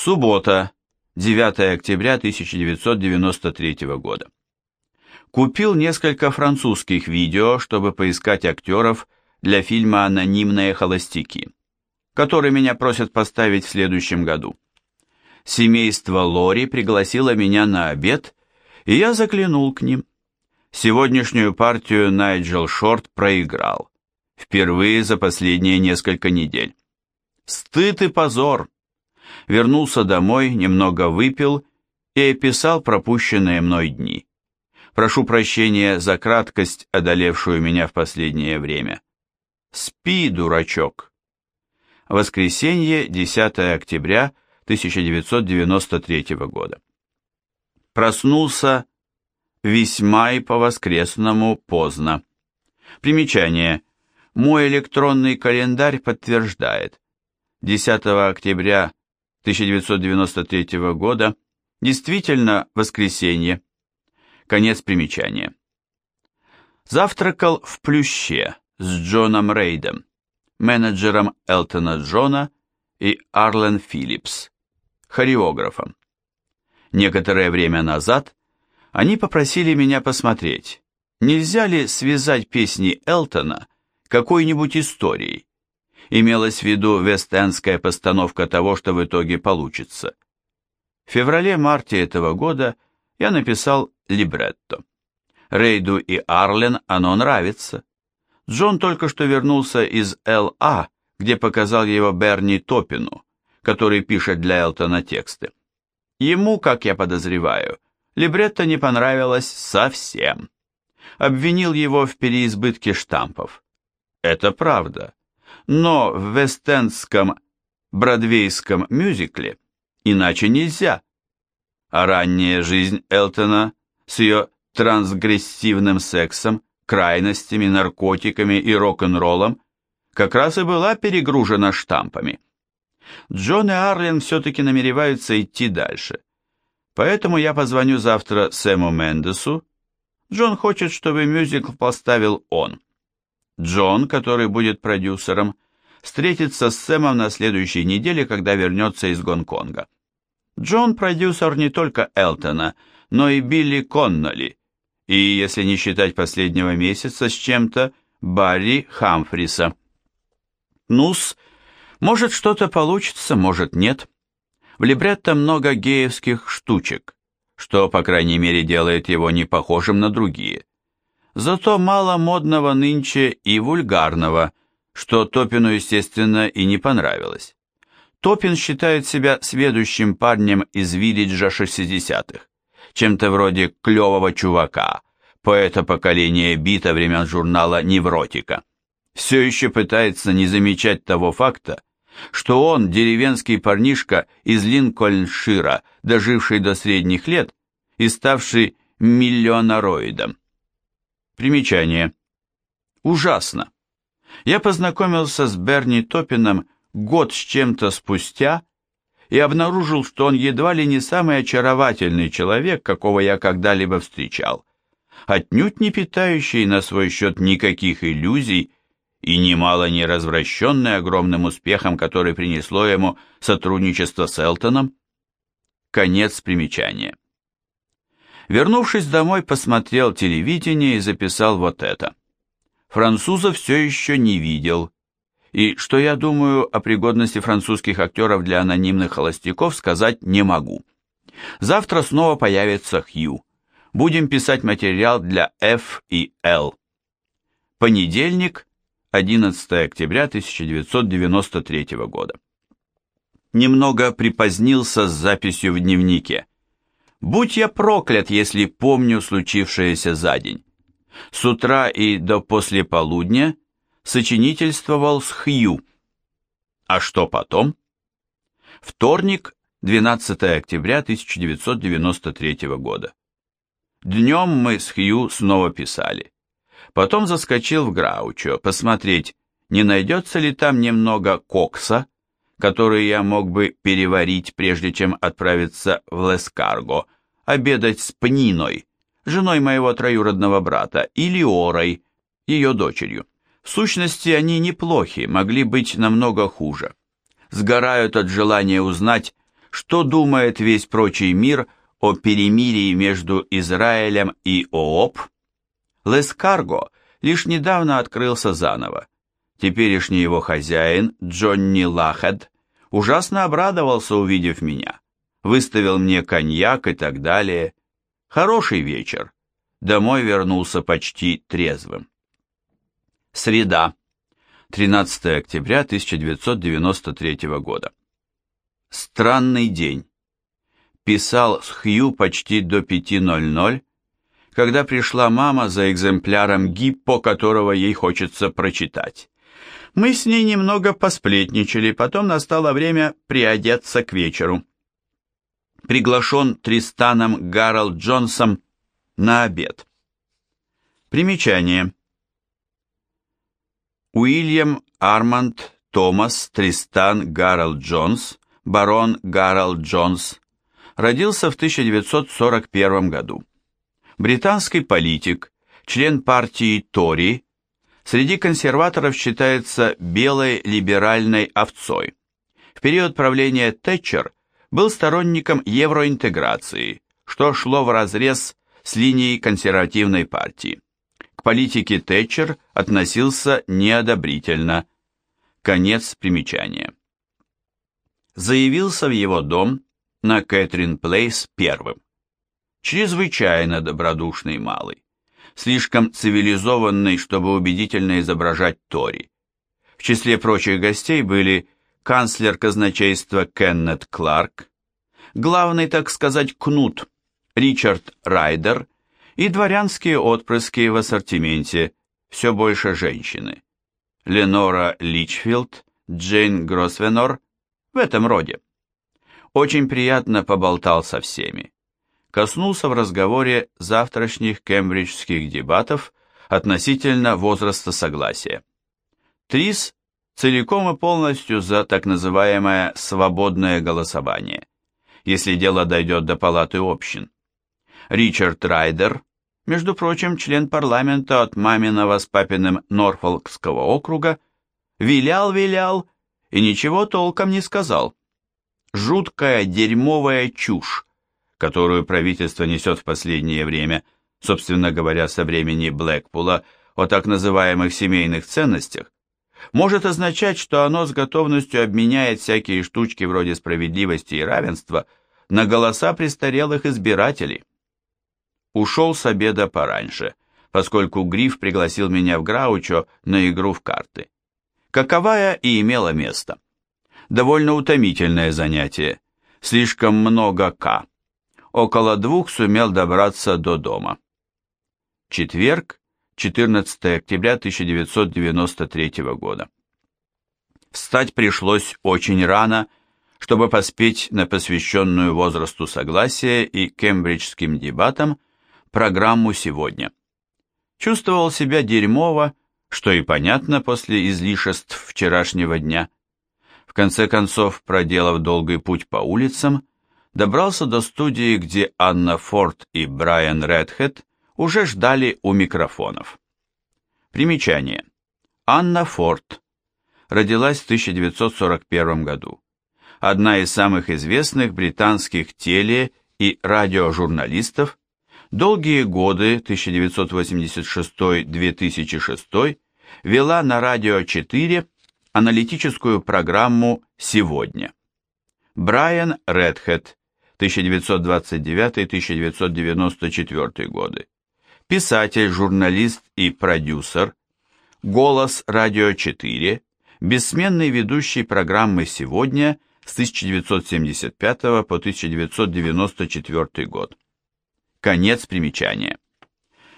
Суббота, 9 октября 1993 года. Купил несколько французских видео, чтобы поискать актеров для фильма «Анонимные холостяки», который меня просят поставить в следующем году. Семейство Лори пригласило меня на обед, и я заглянул к ним. Сегодняшнюю партию Найджел Шорт проиграл. Впервые за последние несколько недель. Стыд и позор. Вернулся домой, немного выпил и описал пропущенные мной дни. Прошу прощения за краткость, одолевшую меня в последнее время. Спи, дурачок. Воскресенье, 10 октября 1993 года. Проснулся весьма и по-воскресному поздно. Примечание. Мой электронный календарь подтверждает. 10 октября 1993 года действительно воскресенье. Конец примечания. Завтракал в Плюще с Джоном Рейдом, менеджером Элтона Джона и Арлен Филлипс, хореографом. Некоторое время назад они попросили меня посмотреть, нельзя ли связать песни Элтона какой-нибудь историей. Имелась в виду вестенская постановка того, что в итоге получится. В феврале-марте этого года я написал либретто. Рейду и Арлен оно нравится. Джон только что вернулся из Л.А., где показал его Берни Топину, который пишет для Элтона тексты. Ему, как я подозреваю, либретто не понравилось совсем. Обвинил его в переизбытке штампов. Это правда. Но в вестендском бродвейском мюзикле иначе нельзя. А ранняя жизнь Элтона с ее трансгрессивным сексом, крайностями, наркотиками и рок-н-роллом как раз и была перегружена штампами. Джон и Арлен все-таки намереваются идти дальше. Поэтому я позвоню завтра Сэму Мендесу. Джон хочет, чтобы мюзикл поставил он. Джон, который будет продюсером, встретится с Сэмом на следующей неделе, когда вернется из Гонконга. Джон продюсер не только Элтона, но и Билли Конноли, и, если не считать последнего месяца с чем-то, Барри Хамфриса. Нус, может что-то получится, может нет. В либретто много геевских штучек, что, по крайней мере, делает его не похожим на другие. Зато мало модного нынче и вульгарного, что Топину, естественно, и не понравилось. Топин считает себя сведущим парнем из виллиджа 60-х, чем-то вроде клевого чувака, поэта поколения бита времен журнала «Невротика». Все еще пытается не замечать того факта, что он деревенский парнишка из Линкольншира, доживший до средних лет и ставший миллионароидом. Примечание. Ужасно. Я познакомился с Берни Топином год с чем-то спустя и обнаружил, что он едва ли не самый очаровательный человек, какого я когда-либо встречал, отнюдь не питающий на свой счет никаких иллюзий и немало не развращенный огромным успехом, который принесло ему сотрудничество с Элтоном. Конец примечания. Вернувшись домой, посмотрел телевидение и записал вот это. Француза все еще не видел, и что я думаю о пригодности французских актеров для анонимных холостяков, сказать не могу. Завтра снова появится Хью. Будем писать материал для F и L. Понедельник, 11 октября 1993 года. Немного припозднился с записью в дневнике. Будь я проклят, если помню случившееся за день. С утра и до послеполудня сочинительствовал с Хью. А что потом? Вторник, 12 октября 1993 года. Днем мы с Хью снова писали. Потом заскочил в Граучо посмотреть, не найдется ли там немного кокса, который я мог бы переварить, прежде чем отправиться в Лескарго, обедать с Пниной, женой моего троюродного брата, или Орой, ее дочерью. В сущности, они неплохи, могли быть намного хуже. Сгорают от желания узнать, что думает весь прочий мир о перемирии между Израилем и ООП? Лескарго лишь недавно открылся заново. Теперешний его хозяин, Джонни Лахед, ужасно обрадовался, увидев меня. Выставил мне коньяк и так далее. Хороший вечер. Домой вернулся почти трезвым. Среда. 13 октября 1993 года. Странный день. Писал с Хью почти до 5.00, когда пришла мама за экземпляром Гиппо, которого ей хочется прочитать. Мы с ней немного посплетничали, потом настало время приодеться к вечеру. Приглашен Тристаном Гарольд Джонсом на обед. Примечание. Уильям Арманд Томас Тристан Гарольд Джонс, барон Гарольд Джонс, родился в 1941 году. Британский политик, член партии Тори, среди консерваторов считается белой либеральной овцой. В период правления Тэтчер был сторонником евроинтеграции, что шло вразрез с линией консервативной партии. К политике Тэтчер относился неодобрительно. Конец примечания. Заявился в его дом на Кэтрин Плейс первым. Чрезвычайно добродушный малый, слишком цивилизованный, чтобы убедительно изображать Тори. В числе прочих гостей были канцлер казначейства Кеннет Кларк, главный, так сказать, кнут Ричард Райдер и дворянские отпрыски в ассортименте, все больше женщины. Ленора Личфилд, Джейн Гросвенор, в этом роде. Очень приятно поболтал со всеми. Коснулся в разговоре завтрашних кембриджских дебатов относительно возраста согласия. Трис целиком и полностью за так называемое «свободное голосование», если дело дойдет до палаты общин. Ричард Райдер, между прочим, член парламента от маминого с папиным Норфолкского округа, вилял-вилял и ничего толком не сказал. Жуткая дерьмовая чушь, которую правительство несет в последнее время, собственно говоря, со времени Блэкпула, о так называемых семейных ценностях, может означать, что оно с готовностью обменяет всякие штучки вроде справедливости и равенства на голоса престарелых избирателей. Ушел с обеда пораньше, поскольку Гриф пригласил меня в Граучо на игру в карты. Каковая и имела место. Довольно утомительное занятие, слишком много «К». Около двух сумел добраться до дома. Четверг, 14 октября 1993 года. Встать пришлось очень рано, чтобы поспеть на посвященную возрасту согласия и кембриджским дебатам программу сегодня. Чувствовал себя дерьмово, что и понятно после излишеств вчерашнего дня. В конце концов, проделав долгий путь по улицам, добрался до студии, где Анна Форд и Брайан Редхед уже ждали у микрофонов. Примечание. Анна Форд родилась в 1941 году. Одна из самых известных британских теле- и радиожурналистов, долгие годы 1986-2006 вела на Радио 4 аналитическую программу «Сегодня». Брайан Редхед, 1929-1994 годы. Писатель, журналист и продюсер, голос Радио 4, бессменный ведущий программы «Сегодня» с 1975 по 1994 год. Конец примечания.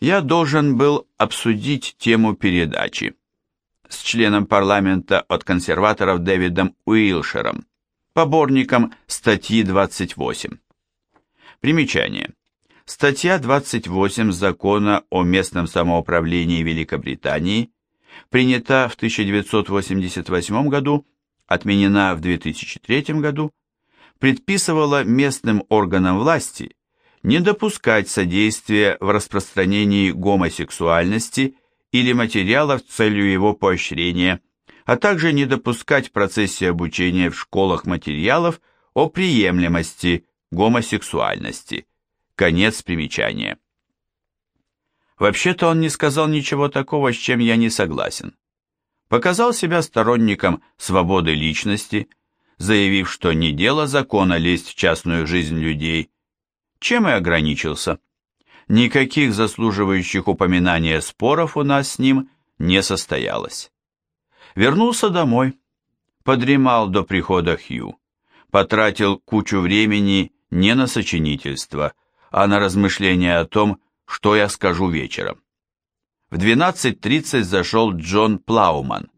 Я должен был обсудить тему передачи с членом парламента от консерваторов Дэвидом Уилшером, поборником статьи 28. Примечание. Статья 28 Закона о местном самоуправлении Великобритании принята в 1988 году, отменена в 2003 году, предписывала местным органам власти не допускать содействия в распространении гомосексуальности или материалов с целью его поощрения, а также не допускать в процессе обучения в школах материалов, о приемлемости гомосексуальности. Конец примечания. Вообще-то он не сказал ничего такого, с чем я не согласен. Показал себя сторонником свободы личности, заявив, что не дело закона лезть в частную жизнь людей, чем и ограничился. Никаких заслуживающих упоминания споров у нас с ним не состоялось. Вернулся домой, подремал до прихода Хью, потратил кучу времени не на сочинительство, а на размышления о том, что я скажу вечером. В 12.30 зашел Джон Плауман.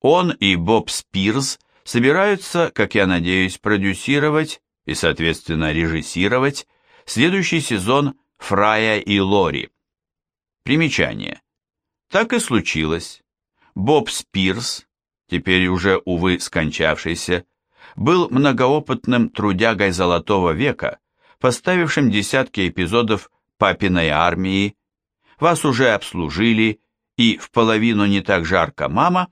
Он и Боб Спирс собираются, как я надеюсь, продюсировать и, соответственно, режиссировать следующий сезон «Фрая и Лори». Примечание. Так и случилось. Боб Спирс, теперь уже, увы, скончавшийся, был многоопытным трудягой Золотого века, поставившим десятки эпизодов «Папиной армии», «Вас уже обслужили» и «В половину не так жарко, мама»,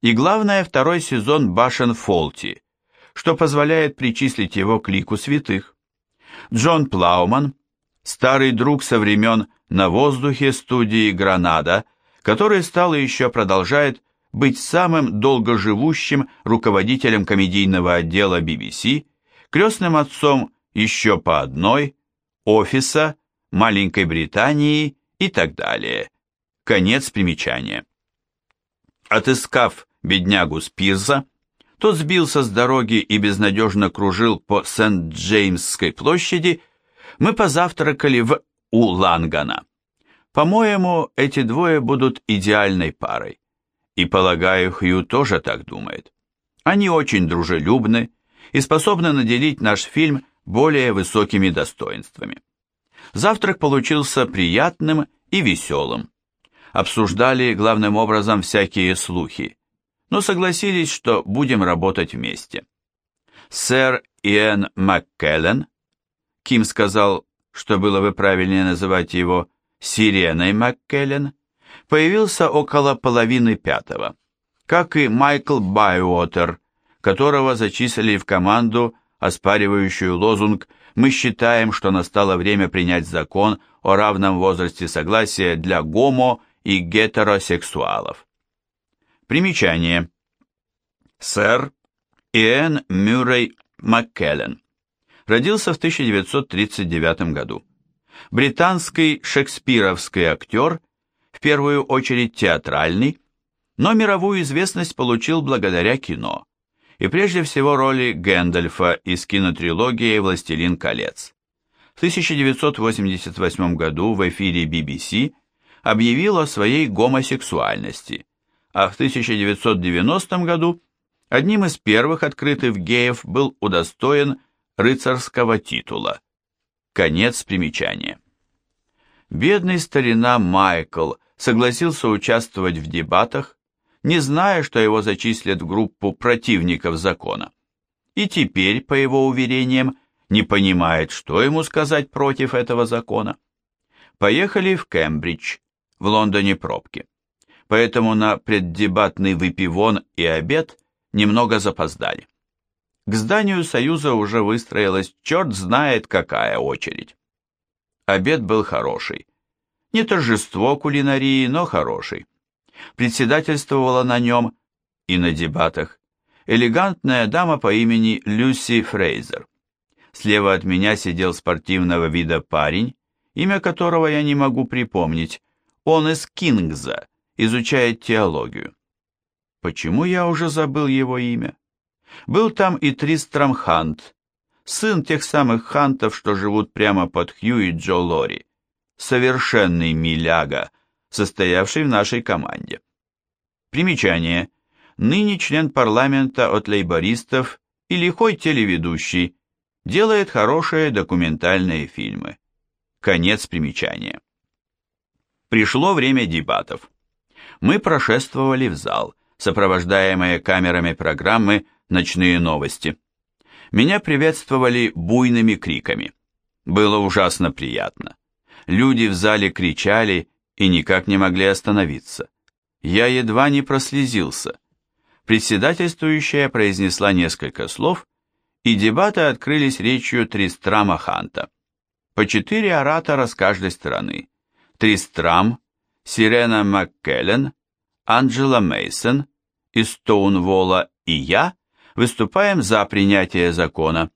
и главное, второй сезон «Башен Фолти», что позволяет причислить его к лику святых. Джон Плауман, старый друг со времен «На воздухе» студии «Гранада», который стал и еще продолжает быть самым долгоживущим руководителем комедийного отдела BBC, крестным отцом еще по одной, офиса, маленькой Британии и так далее. Конец примечания. Отыскав беднягу Спирза, тот сбился с дороги и безнадежно кружил по Сент-Джеймсской площади, мы позавтракали в Лангана. По-моему, эти двое будут идеальной парой. И, полагаю, Хью тоже так думает. Они очень дружелюбны и способны наделить наш фильм более высокими достоинствами. Завтрак получился приятным и веселым. Обсуждали главным образом всякие слухи, но согласились, что будем работать вместе. Сэр Иэн МакКеллен, Ким сказал, что было бы правильнее называть его Сиреной МакКеллен, появился около половины пятого, как и Майкл Байуотер, которого зачислили в команду, оспаривающую лозунг «Мы считаем, что настало время принять закон о равном возрасте согласия для гомо- и гетеросексуалов». Примечание. Сэр Иэн Мюррей МакКеллен родился в 1939 году британский шекспировский актер, в первую очередь театральный, но мировую известность получил благодаря кино, и прежде всего роли Гэндальфа из кинотрилогии «Властелин колец». В 1988 году в эфире BBC объявил о своей гомосексуальности, а в 1990 году одним из первых открытых геев был удостоен рыцарского титула. Конец примечания. Бедный старина Майкл согласился участвовать в дебатах, не зная, что его зачислят в группу противников закона. И теперь, по его уверениям, не понимает, что ему сказать против этого закона. Поехали в Кембридж, в Лондоне пробки. Поэтому на преддебатный выпивон и обед немного запоздали. К зданию Союза уже выстроилась черт знает какая очередь. Обед был хороший. Не торжество кулинарии, но хороший. Председательствовала на нем и на дебатах элегантная дама по имени Люси Фрейзер. Слева от меня сидел спортивного вида парень, имя которого я не могу припомнить. Он из Кингза, изучает теологию. Почему я уже забыл его имя? Был там и Тристрам Хант, сын тех самых Хантов, что живут прямо под Хью и Джо Лори, совершенный миляга, состоявший в нашей команде. Примечание. Ныне член парламента от лейбористов и лихой телеведущий, делает хорошие документальные фильмы. Конец примечания. Пришло время дебатов. Мы прошествовали в зал, сопровождаемые камерами программы ночные новости. Меня приветствовали буйными криками. Было ужасно приятно. Люди в зале кричали и никак не могли остановиться. Я едва не прослезился. Председательствующая произнесла несколько слов, и дебаты открылись речью Тристрама Ханта. По четыре оратора с каждой стороны. Тристрам, Сирена МакКеллен, Анджела Мейсон из Стоунволла и я выступаем за принятие закона.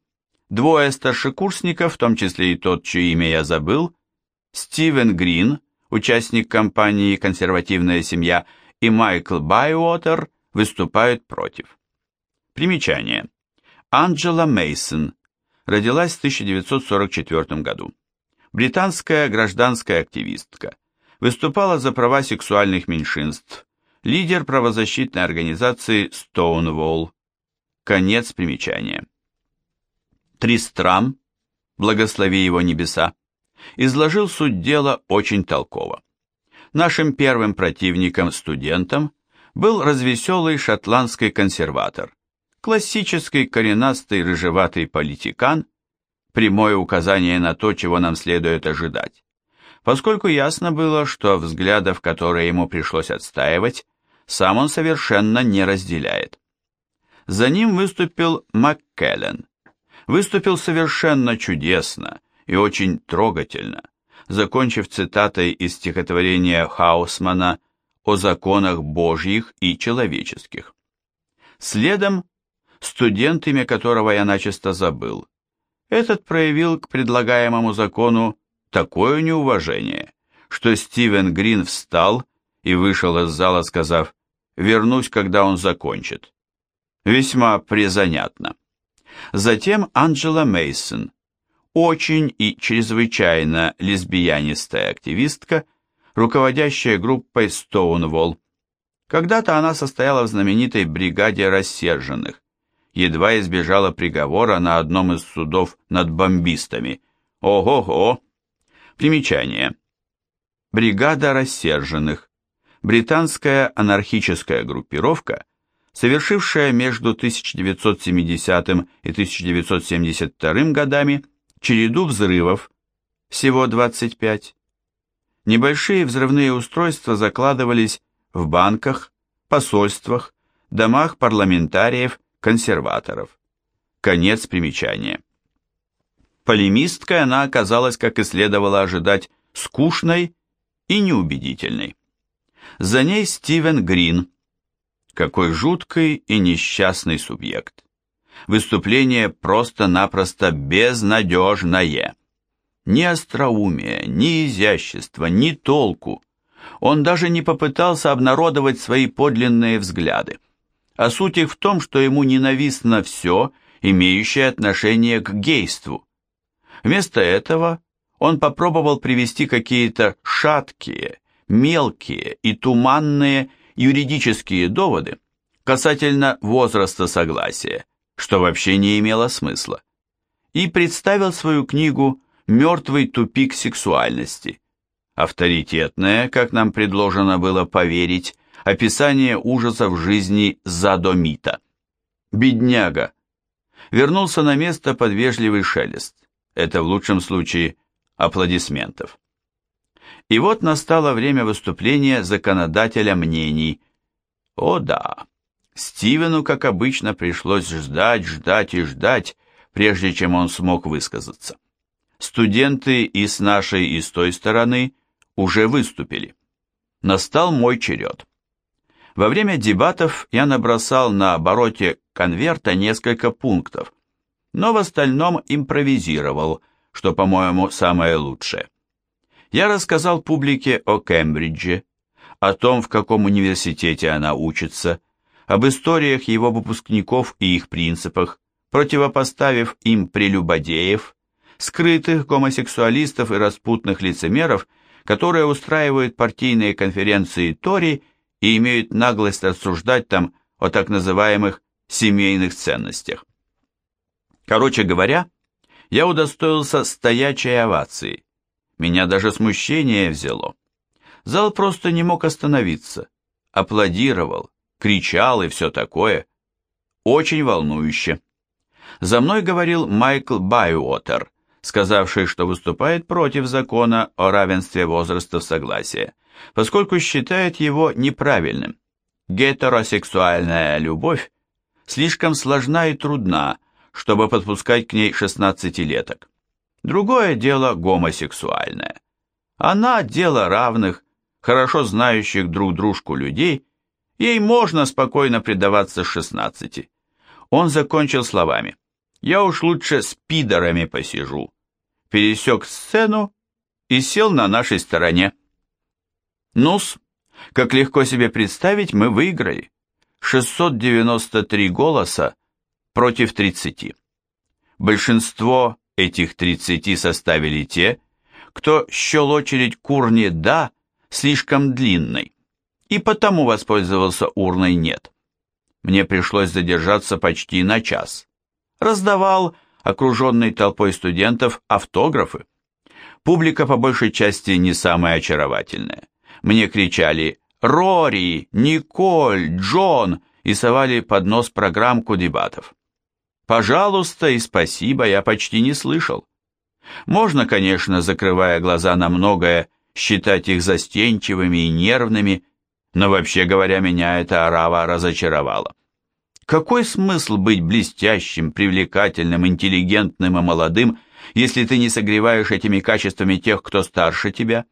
Двое старшекурсников, в том числе и тот, чье имя я забыл, Стивен Грин, участник кампании «Консервативная семья», и Майкл Байуотер выступают против. Примечание. Анджела Мейсон родилась в 1944 году. Британская гражданская активистка. Выступала за права сексуальных меньшинств. Лидер правозащитной организации Stonewall. Конец примечания. Тристрам, благослови его небеса, изложил суть дела очень толково. Нашим первым противником-студентом был развеселый шотландский консерватор, классический коренастый рыжеватый политикан, прямое указание на то, чего нам следует ожидать, поскольку ясно было, что взглядов, которые ему пришлось отстаивать, сам он совершенно не разделяет. За ним выступил МакКеллен. Выступил совершенно чудесно и очень трогательно, закончив цитатой из стихотворения Хаусмана о законах Божьих и человеческих. Следом студент, имя которого я начисто забыл. Этот проявил к предлагаемому закону такое неуважение, что Стивен Грин встал и вышел из зала, сказав «Вернусь, когда он закончит». Весьма призанятно. Затем Анджела Мейсон, очень и чрезвычайно лесбиянистая активистка, руководящая группой Stonewall. Когда-то она состояла в знаменитой бригаде рассерженных, едва избежала приговора на одном из судов над бомбистами. Ого-го! Примечание. Бригада рассерженных. Британская анархическая группировка, совершившая между 1970 и 1972 годами череду взрывов, всего 25. Небольшие взрывные устройства закладывались в банках, посольствах, домах парламентариев консерваторов. Конец примечания. Полемисткой она оказалась, как и следовало ожидать, скучной и неубедительной. За ней Стивен Грин. Какой жуткий и несчастный субъект. Выступление просто-напросто безнадежное. Ни остроумия, ни изящества, ни толку. Он даже не попытался обнародовать свои подлинные взгляды а суть их в том, что ему ненавистно все, имеющее отношение к гейству. Вместо этого он попробовал привести какие-то шаткие, мелкие и туманные юридические доводы касательно возраста согласия, что вообще не имело смысла, и представил свою книгу «Мертвый тупик сексуальности», авторитетная, как нам предложено было поверить, описание ужасов жизни Задомита. Бедняга. Вернулся на место под вежливый шелест. Это в лучшем случае аплодисментов. И вот настало время выступления законодателя мнений. О да, Стивену, как обычно, пришлось ждать, ждать и ждать, прежде чем он смог высказаться. Студенты и с нашей, и с той стороны уже выступили. Настал мой черед. Во время дебатов я набросал на обороте конверта несколько пунктов, но в остальном импровизировал, что, по-моему, самое лучшее. Я рассказал публике о Кембридже, о том, в каком университете она учится, об историях его выпускников и их принципах, противопоставив им прелюбодеев, скрытых гомосексуалистов и распутных лицемеров, которые устраивают партийные конференции Тори и имеют наглость рассуждать там о так называемых семейных ценностях. Короче говоря, я удостоился стоячей овации. Меня даже смущение взяло. Зал просто не мог остановиться. Аплодировал, кричал и все такое. Очень волнующе. За мной говорил Майкл Байуотер, сказавший, что выступает против закона о равенстве возрастов согласия поскольку считает его неправильным. Гетеросексуальная любовь слишком сложна и трудна, чтобы подпускать к ней шестнадцатилеток. Другое дело гомосексуальное. Она дело равных, хорошо знающих друг дружку людей, ей можно спокойно предаваться с шестнадцати. Он закончил словами «Я уж лучше с пидорами посижу», пересек сцену и сел на нашей стороне. Нус, как легко себе представить, мы выиграли. 693 голоса против 30. Большинство этих 30 составили те, кто счел очередь к урне «да» слишком длинной, и потому воспользовался урной «нет». Мне пришлось задержаться почти на час. Раздавал, окруженный толпой студентов, автографы. Публика по большей части не самая очаровательная. Мне кричали «Рори! Николь! Джон!» и совали под нос программку дебатов. «Пожалуйста» и «спасибо» я почти не слышал. Можно, конечно, закрывая глаза на многое, считать их застенчивыми и нервными, но вообще говоря, меня эта орава разочаровала. Какой смысл быть блестящим, привлекательным, интеллигентным и молодым, если ты не согреваешь этими качествами тех, кто старше тебя?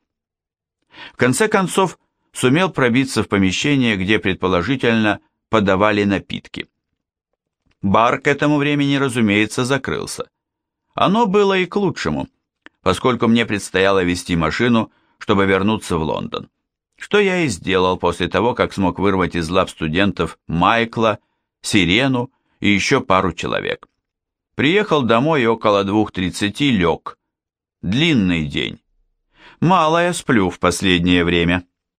В конце концов, сумел пробиться в помещение, где, предположительно, подавали напитки. Бар к этому времени, разумеется, закрылся. Оно было и к лучшему, поскольку мне предстояло вести машину, чтобы вернуться в Лондон. Что я и сделал после того, как смог вырвать из лап студентов Майкла, Сирену и еще пару человек. Приехал домой и около двух тридцати лег. Длинный день. Мало я сплю в последнее время.